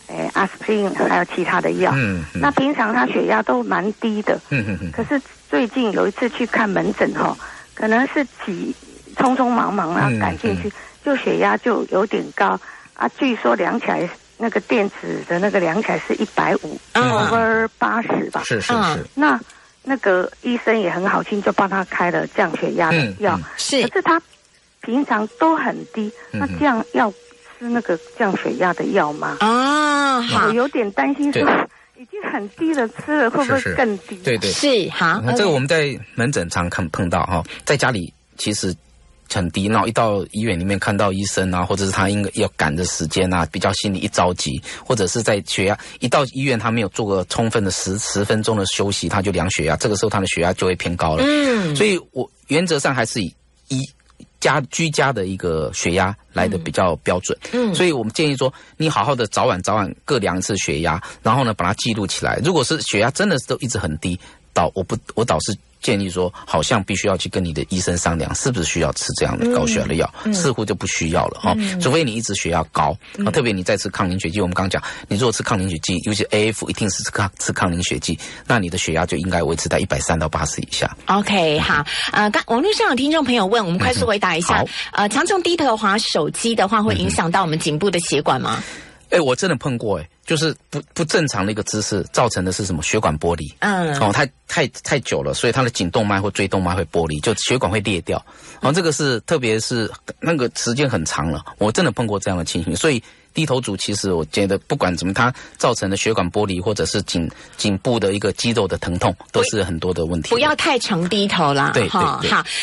哎，阿司匹林还有其他的药，嗯嗯。那平常他血压都蛮低的，嗯嗯嗯。可是最近有一次去看门诊哈，可能是急匆匆忙忙啊嗯赶进去，就血压就有点高啊，据说量起来那个电子的那个量起来是一百五嗯，over 八十吧，是是嗯是，那那个医生也很好心，就帮他开了降血压的药。嗯。嗯是。可是他平常都很低，嗯。那这样要吃那个降血压的药吗？啊，好我，有点担心说已经很低了，吃了会不会是是更低？对对。是好，那这个我们在门诊常看碰到哈，在家里其实很低，然后一到医院里面看到医生啊，或者是他应该要赶的时间啊，比较心里一着急，或者是在血压一到医院他没有做个充分的十十分钟的休息，他就量血压，这个时候他的血压就会偏高了。嗯，所以我原则上还是以一家居家的一个血压来的比较标准。嗯，所以我们建议说，你好好的早晚早晚各量一次血压，然后呢把它记录起来。如果是血压真的是都一直很低，导我不我导是。建议说，好像必须要去跟你的医生商量，是不是需要吃这样的高血压的药？似乎就不需要了哈，除非你一直血压高，特别你再吃抗凝血剂。我们刚刚讲，你如果吃抗凝血剂，尤其 A F 一定是吃抗吃抗凝血剂，那你的血压就应该维持在一百三到八十以下。OK，好，呃，刚网络上有听众朋友问，我们快速回答一下。呃，常常低头滑手机的话，会影响到我们颈部的血管吗？哎，我真的碰过哎。就是不不正常的一个姿势，造成的是什么？血管剥离。嗯，哦，太太太久了，所以它的颈动脉或椎动脉会剥离，就血管会裂掉。然后这个是，特别是那个时间很长了，我真的碰过这样的情形，所以。低头族其实我觉得不管怎么，它造成的血管剥离或者是颈颈部的一个肌肉的疼痛，都是很多的问题。不要太常低头啦。对，好。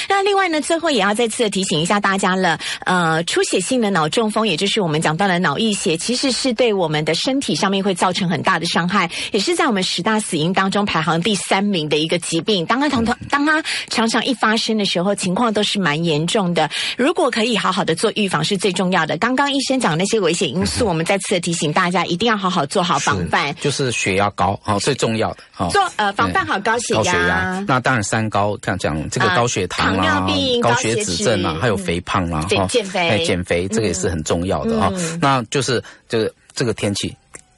那另外呢，最后也要再次的提醒一下大家了。呃，出血性的脑中风，也就是我们讲到的脑溢血，其实是对我们的身体上面会造成很大的伤害，也是在我们十大死因当中排行第三名的一个疾病。当它常常当它常常一发生的时候，情况都是蛮严重的。如果可以好好的做预防，是最重要的。刚刚医生讲那些危险因。是我们再次的提醒大家，一定要好好做好防范，就是血压高好，最重要的啊，做呃防范好高血压。那当然三高，像讲这个高血糖啊、高血脂症啊，还有肥胖啊，减肥、减肥，这个也是很重要的啊。那就是这个这个天气。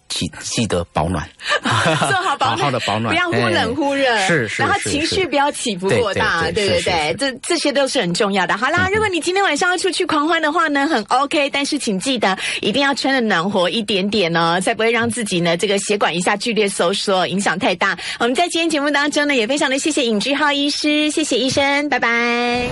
记记得保暖，[LAUGHS] 做好保暖，不要忽冷忽热，是是，然后情绪不要起伏过大，对对对，这这些都是很重要的。好啦，如果你今天晚上要出去狂欢的话呢，很 OK，但是请记得一定要穿的暖和一点点哦，才不会让自己呢这个血管一下剧烈收缩，影响太大。我们在今天节目当中呢，也非常的谢谢尹志浩医师，谢谢医生，拜拜。